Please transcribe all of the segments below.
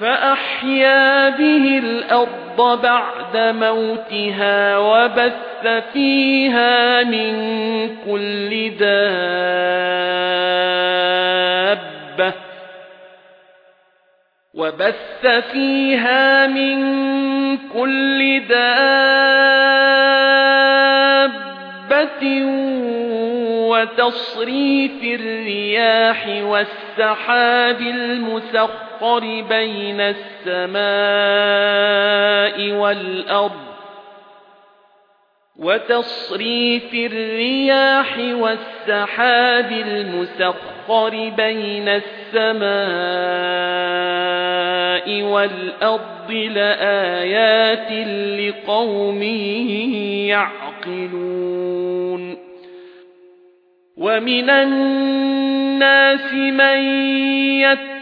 فَأَحْيَا بِهِ الْأَرْضَ بَعْدَ مَوْتِهَا وَبَثَّ فِيهَا مِن كُلِّ دَابَّةٍ وَبَثَّ فِيهَا مِن كُلِّ دَابَّةٍ وَتَصْرِيفِ الرِّيَاحِ وَالسَّحَابِ الْمُسَخَّرِ بَيْنَ السَّمَاءِ وَالْأَرْضِ وَتَصْرِيفِ الرِّيَاحِ وَالسَّحَابِ الْمُسَخَّرِ بَيْنَ السَّمَاءِ وَالْأَرْضِ لَآيَاتٍ لِقَوْمٍ يَعْقِلُونَ وَمِنَ النَّاسِ مَن يَتَّخِذُ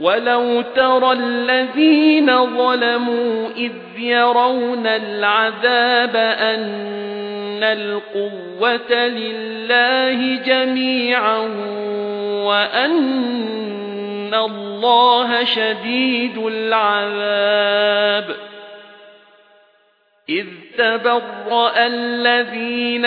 وَلَوْ تَرَى الَّذِينَ ظَلَمُوا إِذْ يَرَوْنَ الْعَذَابَ أَنَّ الْقُوَّةَ لِلَّهِ جَمِيعًا وَأَنَّ اللَّهَ شَدِيدُ الْعَذَابِ إِذْ تَبَرَّأَ الَّذِينَ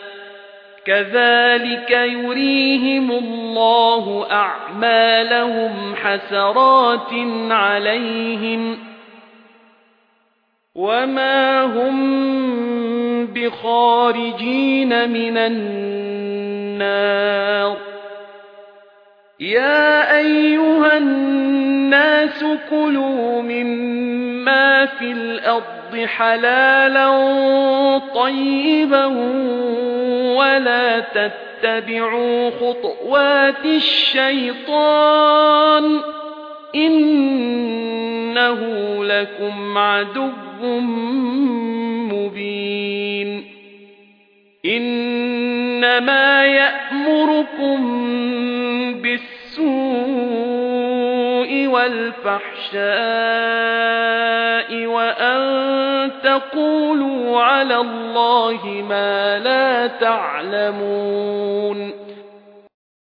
كَذَلِكَ يُرِيهِمُ اللَّهُ أَعْمَالَهُمْ حَسَرَاتٍ عَلَيْهِمْ وَمَا هُمْ بِخَارِجِينَ مِنَ النَّارِ يَا أَيُّهَا النَّاسُ كُلُوا مِمَّا فِي الْأَرْضِ حَلَالًا طَيِّبًا وَلَا تَتَّبِعُوا خُطُوَاتِ الشَّيْطَانِ إِنَّهُ لَكُمْ عَدُوٌّ مُبِينٌ إِنَّمَا يَأْمُرُكُم بِالسُّوءِ وَالْفَحْشَاءِ وَأَن تَقُولُوا عَلَى اللَّهِ مَا لَا تَعْلَمُونَ